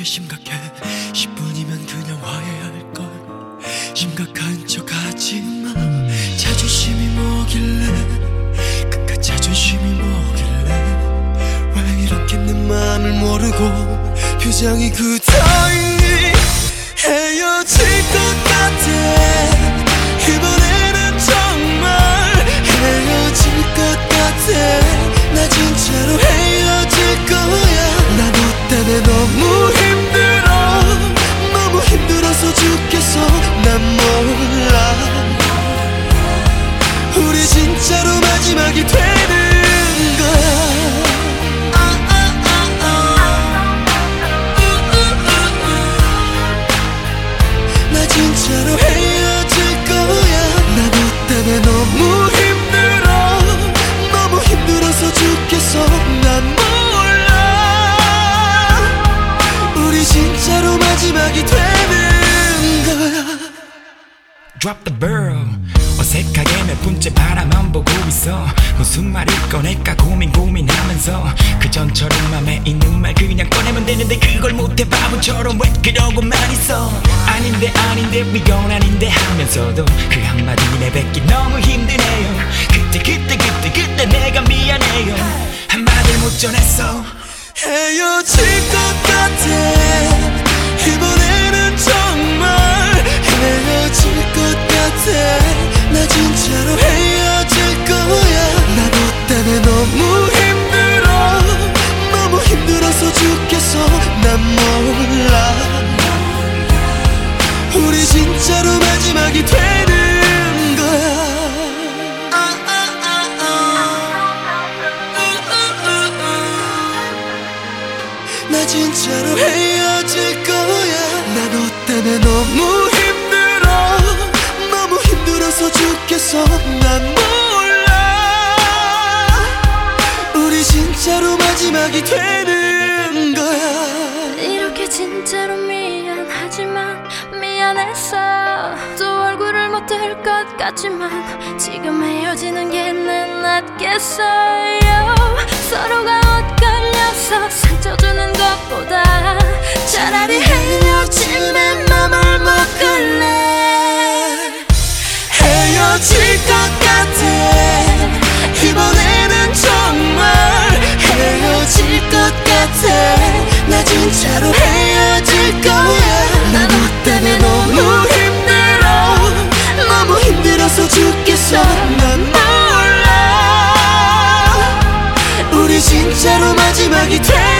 이렇게 심각해. 10분이면 그냥 화해할걸. 심각한 척 하지마. 자존심이 뭐길래? 그깟 자존심이 뭐길래? 왜 이렇게 내 마음을 모르고 표정이 굳어있니 헤어질 것 같아. 이번 진짜로 헤어질 거야. 나 너 때문에 너무 힘들어. 너무 힘들어서 죽겠어. 난 몰라. 우리 진짜로 마지막이 되는 거야. Drop the barrel. 어색하게 몇 분째 바라만 보고 있어? 무슨 말을 꺼낼까 고민 고민하면서 그 전처럼 맘에 있는 말 그냥 꺼내면 되는데 그걸 못해 바보처럼 왜 그러고만 있어 아닌데 아닌데 이건 아닌데 하면서도 그 한마디 내뱉기 너무 힘드네요. 그때 그때 그때 그때 내가 미안해요. 한마디를 못 전했어. 헤어질 우리 진짜로 마지막이 되는 거야. 나 진짜로 헤어질 거야. 나너 때문에 너무 힘들어. 너무 힘들어서 죽겠어. 난 몰라. 우리 진짜로 마지막이 되는 것 같지만 지금 헤어지는 게 난 낫겠어요. 서로가 엇갈려서 상처 주는 것보다 차라리 헤어짐에 몰라